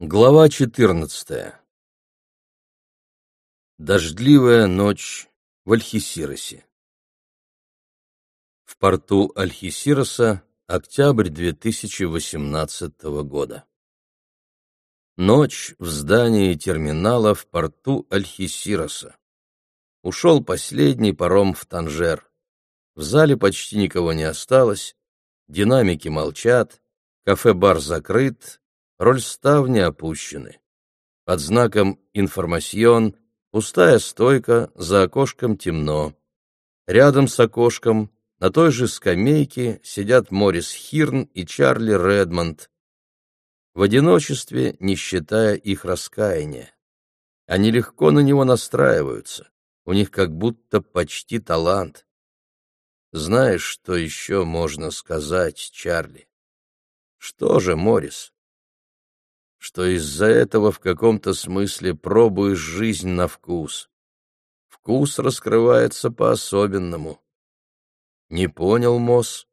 Глава 14. Дождливая ночь в Альхисиросе. В порту Альхисироса октябрь 2018 года. Ночь в здании терминала в порту Альхисироса. Ушел последний паром в Танжер. В зале почти никого не осталось, динамики молчат, кафе-бар закрыт, рольставни опущены. Под знаком «Информасьон» пустая стойка, за окошком темно. Рядом с окошком на той же скамейке сидят Морис Хирн и Чарли Редмонд. В одиночестве, не считая их раскаяния. Они легко на него настраиваются, у них как будто почти талант. Знаешь, что еще можно сказать, Чарли? Что же, Морис? Что из-за этого в каком-то смысле пробуешь жизнь на вкус. Вкус раскрывается по-особенному. Не понял, Мосс?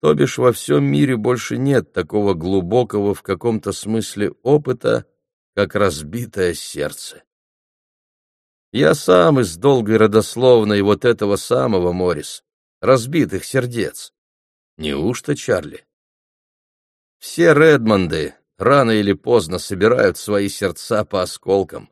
То бишь во всем мире больше нет такого глубокого в каком-то смысле опыта, как разбитое сердце. Я сам из долгой родословной вот этого самого, Морис, разбитых сердец. Неужто, Чарли? Все Редмонды, рано или поздно собирают свои сердца по осколкам.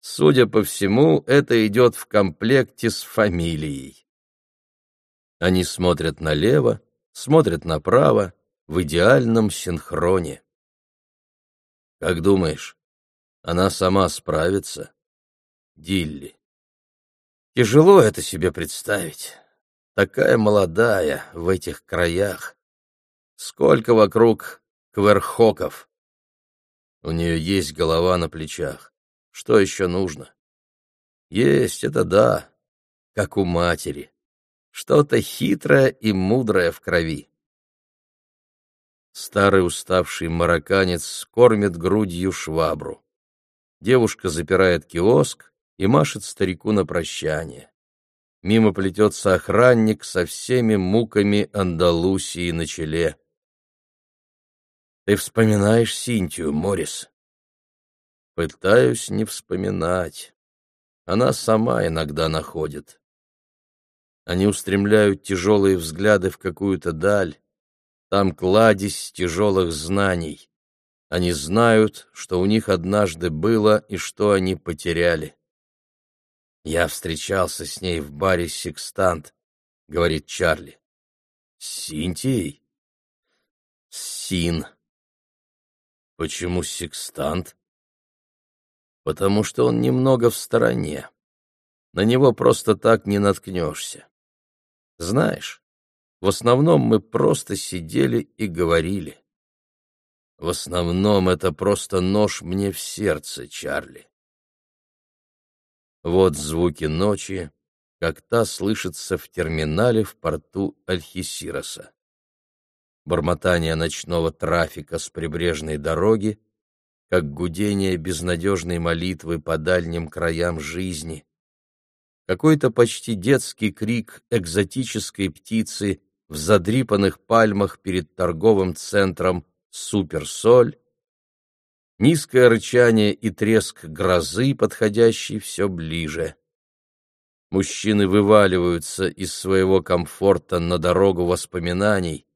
Судя по всему, это идет в комплекте с фамилией. Они смотрят налево, смотрят направо, в идеальном синхроне. Как думаешь, она сама справится? Дилли. Тяжело это себе представить. Такая молодая в этих краях. Сколько вокруг Кверхоков. У нее есть голова на плечах. Что еще нужно? Есть, это да, как у матери. Что-то хитрое и мудрое в крови. Старый уставший марокканец кормит грудью швабру. Девушка запирает киоск и машет старику на прощание. Мимо плетется охранник со всеми муками Андалусии на челе. Ты вспоминаешь Синтию, Морис? Пытаюсь не вспоминать. Она сама иногда находит. Они устремляют тяжелые взгляды в какую-то даль. Там кладезь тяжелых знаний. Они знают, что у них однажды было и что они потеряли. «Я встречался с ней в баре «Секстант», — говорит Чарли. «С Синтией?» «Син», Почему секстант? Потому что он немного в стороне. На него просто так не наткнешься. Знаешь, в основном мы просто сидели и говорили. В основном это просто нож мне в сердце, Чарли. Вот звуки ночи, как та слышится в терминале в порту Альхисироса бормотание ночного трафика с прибрежной дороги, как гудение безнадежной молитвы по дальним краям жизни, какой-то почти детский крик экзотической птицы в задрипанных пальмах перед торговым центром «Суперсоль», низкое рычание и треск грозы, подходящей все ближе. Мужчины вываливаются из своего комфорта на дорогу воспоминаний,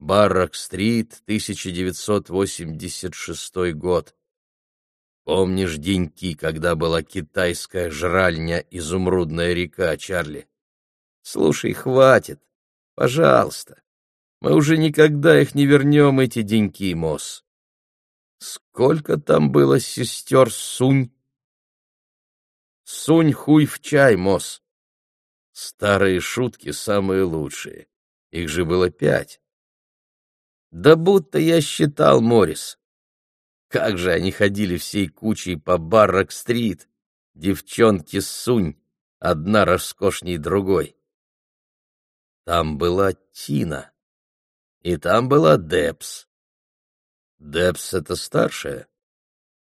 Баррак-стрит, 1986 год. Помнишь деньки, когда была китайская жральня «Изумрудная река», Чарли? Слушай, хватит. Пожалуйста. Мы уже никогда их не вернем, эти деньки, Мосс. Сколько там было сестер Сунь? Сунь хуй в чай, Мосс. Старые шутки самые лучшие. Их же было пять. Да будто я считал, Морис. Как же они ходили всей кучей по Баррак-стрит, девчонки Сунь, одна роскошней другой. Там была Тина, и там была Депс. Депс — это старшая.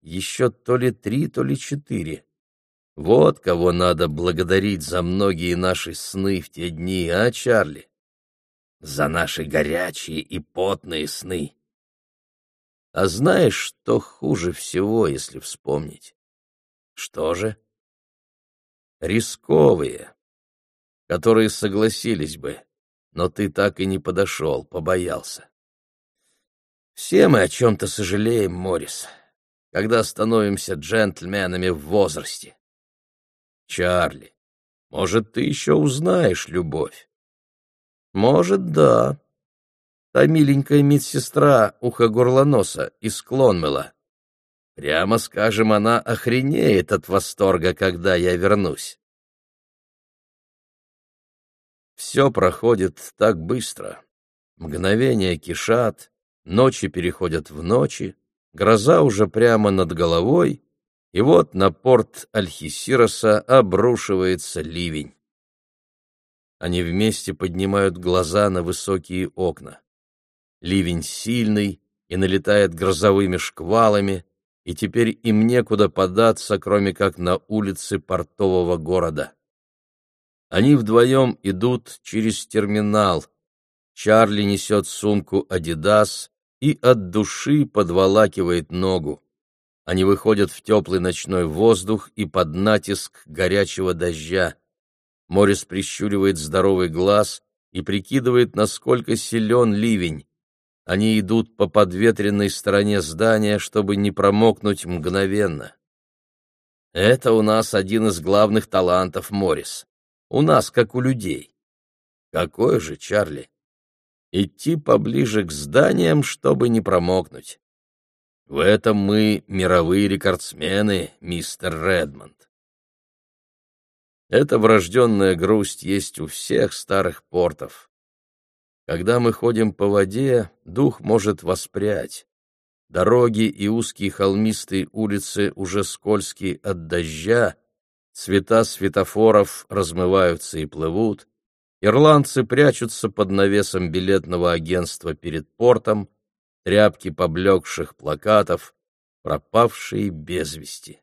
Еще то ли три, то ли четыре. Вот кого надо благодарить за многие наши сны в те дни, а, Чарли? За наши горячие и потные сны. А знаешь, что хуже всего, если вспомнить? Что же? Рисковые, которые согласились бы, но ты так и не подошел, побоялся. Все мы о чем-то сожалеем, Моррис, когда становимся джентльменами в возрасте. Чарли, может, ты еще узнаешь любовь? Может, да. Та миленькая медсестра ухо-горлоноса из Клонмела. Прямо скажем, она охренеет от восторга, когда я вернусь. Все проходит так быстро. Мгновения кишат, ночи переходят в ночи, гроза уже прямо над головой, и вот на порт Альхисироса обрушивается ливень. Они вместе поднимают глаза на высокие окна. Ливень сильный и налетает грозовыми шквалами, и теперь им некуда податься, кроме как на улицы портового города. Они вдвоем идут через терминал. Чарли несет сумку «Адидас» и от души подволакивает ногу. Они выходят в теплый ночной воздух и под натиск горячего дождя. Морис прищуривает здоровый глаз и прикидывает, насколько силен ливень. Они идут по подветренной стороне здания, чтобы не промокнуть мгновенно. Это у нас один из главных талантов, Морис. У нас, как у людей. Какой же, Чарли? Идти поближе к зданиям, чтобы не промокнуть. В этом мы мировые рекордсмены, мистер Редмонд. Эта врожденная грусть есть у всех старых портов. Когда мы ходим по воде, дух может воспрять. Дороги и узкие холмистые улицы уже скользкие от дождя, цвета светофоров размываются и плывут, ирландцы прячутся под навесом билетного агентства перед портом, тряпки поблекших плакатов, пропавшие без вести.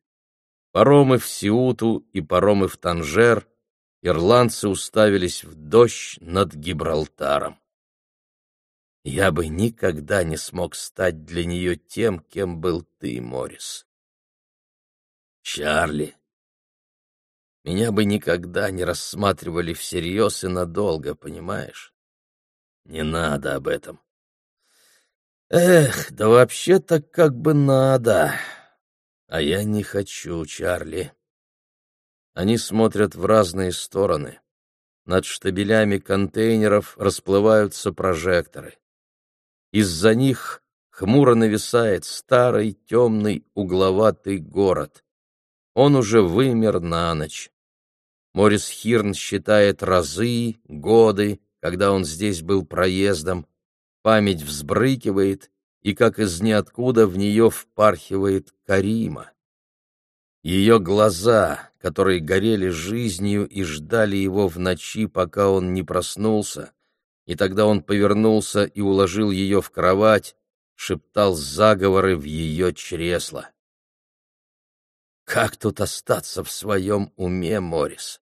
Паромы в Сиуту и паромы в Танжер, ирландцы уставились в дождь над Гибралтаром. Я бы никогда не смог стать для нее тем, кем был ты, Морис. Чарли, меня бы никогда не рассматривали всерьез и надолго, понимаешь? Не надо об этом. Эх, да вообще-то как бы надо. А я не хочу, Чарли. Они смотрят в разные стороны. Над штабелями контейнеров расплываются прожекторы. Из-за них хмуро нависает старый темный угловатый город. Он уже вымер на ночь. Морис Хирн считает разы, годы, когда он здесь был проездом, память взбрыкивает, и как из ниоткуда в нее впархивает Карима. Ее глаза, которые горели жизнью и ждали его в ночи, пока он не проснулся, и тогда он повернулся и уложил ее в кровать, шептал заговоры в ее чресло. Как тут остаться в своем уме, Морис?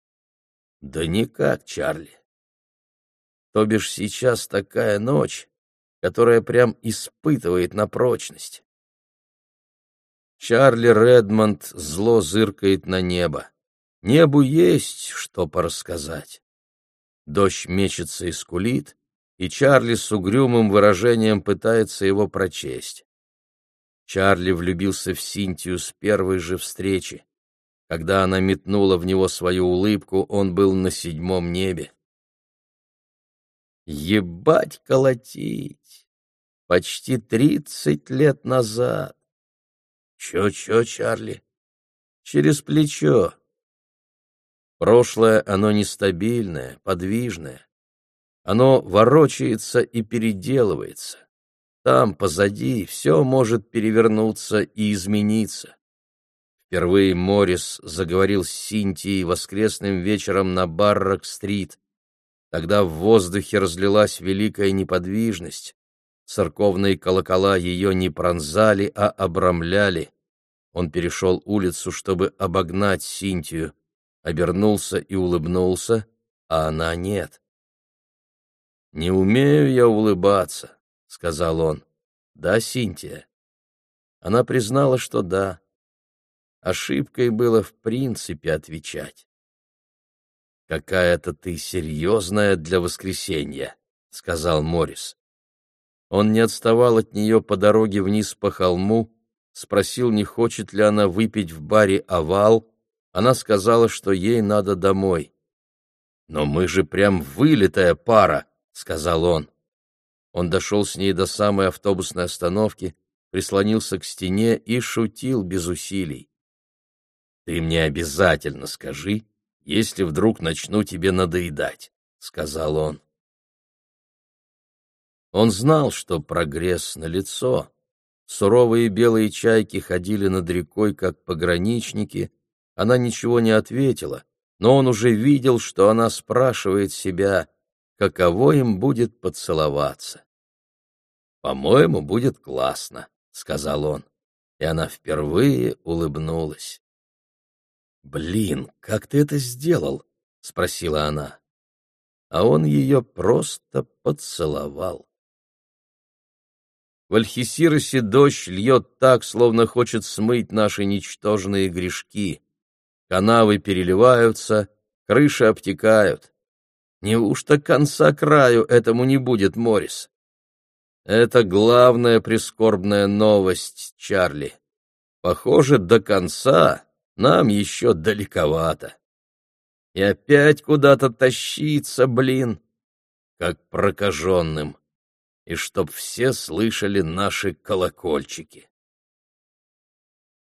Да никак, Чарли. То бишь сейчас такая ночь, которая прям испытывает на прочность. Чарли Редмонд зло зыркает на небо. Небу есть что порассказать. Дождь мечется и скулит, и Чарли с угрюмым выражением пытается его прочесть. Чарли влюбился в Синтию с первой же встречи. Когда она метнула в него свою улыбку, он был на седьмом небе. Ебать колотить! Почти тридцать лет назад. Чё-чё, Чарли? Через плечо. Прошлое, оно нестабильное, подвижное. Оно ворочается и переделывается. Там, позади, все может перевернуться и измениться. Впервые Моррис заговорил с Синтией воскресным вечером на Баррак-стрит. Тогда в воздухе разлилась великая неподвижность. Церковные колокола ее не пронзали, а обрамляли. Он перешел улицу, чтобы обогнать Синтию, обернулся и улыбнулся, а она нет. «Не умею я улыбаться», — сказал он. «Да, Синтия, Она признала, что да. Ошибкой было в принципе отвечать. «Какая-то ты серьезная для воскресенья», — сказал Морис. Он не отставал от нее по дороге вниз по холму, спросил, не хочет ли она выпить в баре «Овал». Она сказала, что ей надо домой. «Но мы же прям вылитая пара», — сказал он. Он дошел с ней до самой автобусной остановки, прислонился к стене и шутил без усилий. «Ты мне обязательно скажи, если вдруг начну тебе надоедать», — сказал он. Он знал, что прогресс налицо. Суровые белые чайки ходили над рекой, как пограничники. Она ничего не ответила, но он уже видел, что она спрашивает себя, каково им будет поцеловаться. «По-моему, будет классно», — сказал он, и она впервые улыбнулась. «Блин, как ты это сделал?» — спросила она. А он ее просто поцеловал. В Альхисиросе дождь льет так, словно хочет смыть наши ничтожные грешки. Канавы переливаются, крыши обтекают. Неужто конца краю этому не будет, Морис? Это главная прискорбная новость, Чарли. Похоже, до конца нам еще далековато. И опять куда-то тащиться, блин, как прокаженным, и чтоб все слышали наши колокольчики.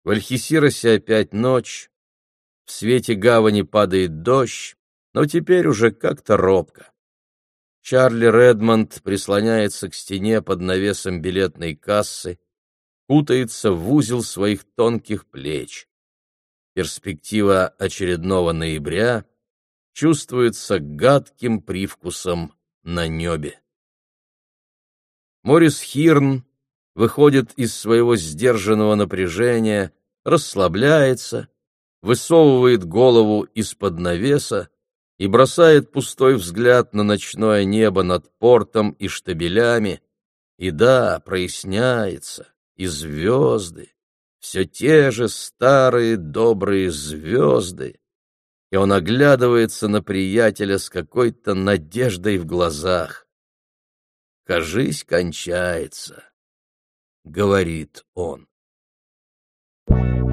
В Альхисиросе опять ночь, в свете гавани падает дождь, но теперь уже как-то робко. Чарли Редмонд прислоняется к стене под навесом билетной кассы, кутается в узел своих тонких плеч. Перспектива очередного ноября чувствуется гадким привкусом на небе. Морис Хирн выходит из своего сдержанного напряжения, расслабляется, высовывает голову из-под навеса и бросает пустой взгляд на ночное небо над портом и штабелями, и да, проясняется, и звезды, все те же старые добрые звезды, и он оглядывается на приятеля с какой-то надеждой в глазах. «Кажись, кончается», — говорит он. Thank you.